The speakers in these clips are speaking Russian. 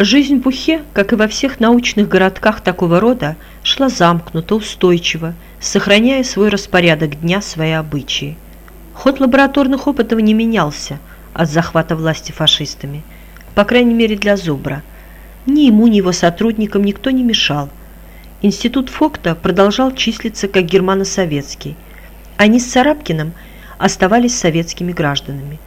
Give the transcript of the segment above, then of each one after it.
Жизнь в Ухе, как и во всех научных городках такого рода, шла замкнуто, устойчиво, сохраняя свой распорядок дня, свои обычаи. Ход лабораторных опытов не менялся от захвата власти фашистами, по крайней мере для Зубра. Ни ему, ни его сотрудникам никто не мешал. Институт Фокта продолжал числиться как германо-советский. Они с Царапкиным оставались советскими гражданами.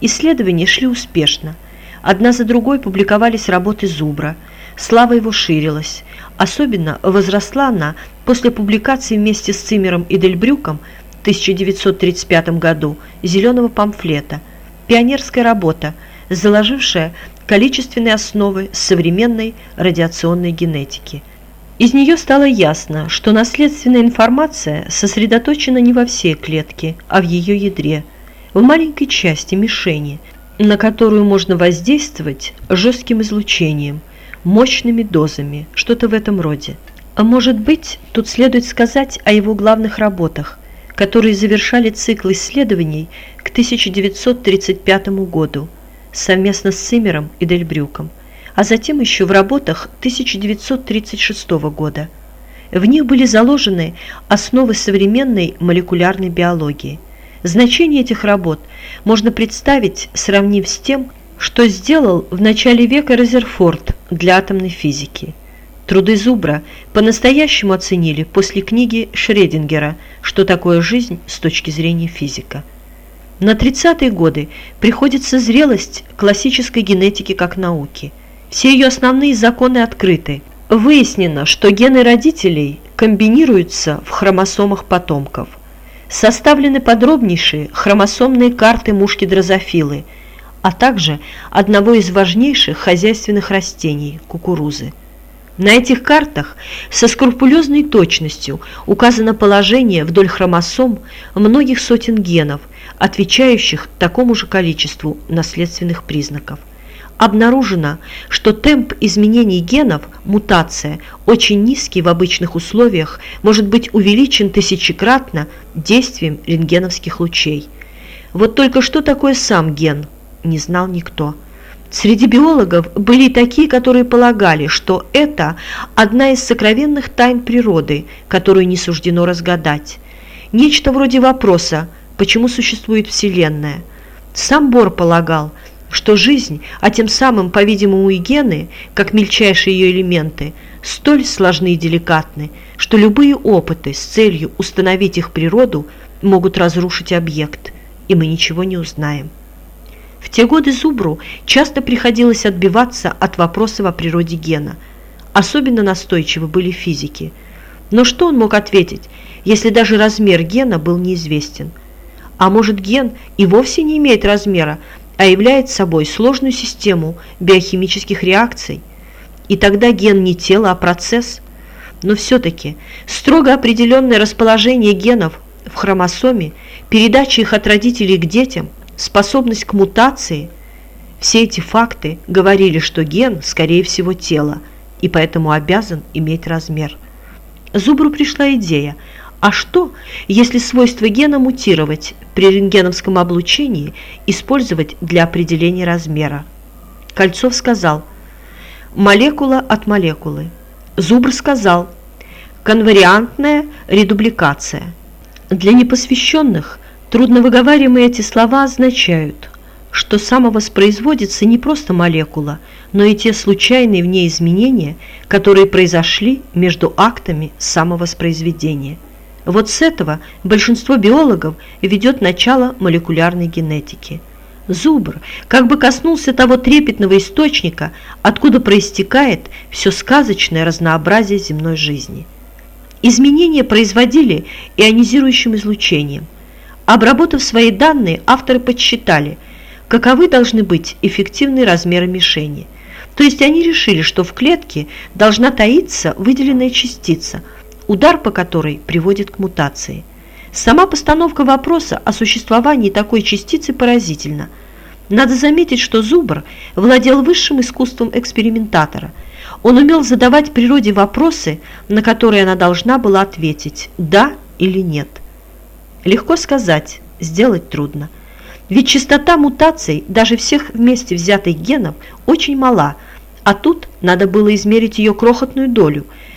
Исследования шли успешно – Одна за другой публиковались работы Зубра. Слава его ширилась. Особенно возросла она после публикации вместе с Цимером и Дельбрюком в 1935 году «Зеленого памфлета» пионерская работа, заложившая количественные основы современной радиационной генетики. Из нее стало ясно, что наследственная информация сосредоточена не во всей клетке, а в ее ядре, в маленькой части мишени – на которую можно воздействовать жестким излучением, мощными дозами, что-то в этом роде. А может быть, тут следует сказать о его главных работах, которые завершали цикл исследований к 1935 году совместно с Циммером и Дельбрюком, а затем еще в работах 1936 года. В них были заложены основы современной молекулярной биологии – Значение этих работ можно представить, сравнив с тем, что сделал в начале века Резерфорд для атомной физики. Труды Зубра по-настоящему оценили после книги Шредингера «Что такое жизнь с точки зрения физика». На 30-е годы приходится зрелость классической генетики как науки. Все ее основные законы открыты. Выяснено, что гены родителей комбинируются в хромосомах потомков – составлены подробнейшие хромосомные карты мушки-дрозофилы, а также одного из важнейших хозяйственных растений – кукурузы. На этих картах со скрупулезной точностью указано положение вдоль хромосом многих сотен генов, отвечающих такому же количеству наследственных признаков – обнаружено, что темп изменений генов, мутация, очень низкий в обычных условиях, может быть увеличен тысячекратно действием рентгеновских лучей. Вот только что такое сам ген, не знал никто. Среди биологов были такие, которые полагали, что это одна из сокровенных тайн природы, которую не суждено разгадать. Нечто вроде вопроса, почему существует Вселенная. Сам Бор полагал – что жизнь, а тем самым, по-видимому, и гены, как мельчайшие ее элементы, столь сложны и деликатны, что любые опыты с целью установить их природу могут разрушить объект, и мы ничего не узнаем. В те годы Зубру часто приходилось отбиваться от вопросов о природе гена. Особенно настойчивы были физики. Но что он мог ответить, если даже размер гена был неизвестен? А может ген и вовсе не имеет размера, а является собой сложную систему биохимических реакций. И тогда ген не тело, а процесс. Но все-таки строго определенное расположение генов в хромосоме, передача их от родителей к детям, способность к мутации – все эти факты говорили, что ген, скорее всего, тело, и поэтому обязан иметь размер. Зубру пришла идея – а что, если свойства гена мутировать при рентгеновском облучении использовать для определения размера? Кольцов сказал «молекула от молекулы». Зубр сказал «конвариантная редубликация». Для непосвященных трудновыговариваемые эти слова означают, что самовоспроизводится не просто молекула, но и те случайные в ней изменения, которые произошли между актами самовоспроизведения. Вот с этого большинство биологов ведет начало молекулярной генетики. Зубр как бы коснулся того трепетного источника, откуда проистекает все сказочное разнообразие земной жизни. Изменения производили ионизирующим излучением. Обработав свои данные, авторы подсчитали, каковы должны быть эффективные размеры мишени. То есть они решили, что в клетке должна таиться выделенная частица – удар по которой приводит к мутации. Сама постановка вопроса о существовании такой частицы поразительна. Надо заметить, что Зубр владел высшим искусством экспериментатора. Он умел задавать природе вопросы, на которые она должна была ответить «да» или «нет». Легко сказать, сделать трудно. Ведь частота мутаций даже всех вместе взятых генов очень мала, А тут надо было измерить ее крохотную долю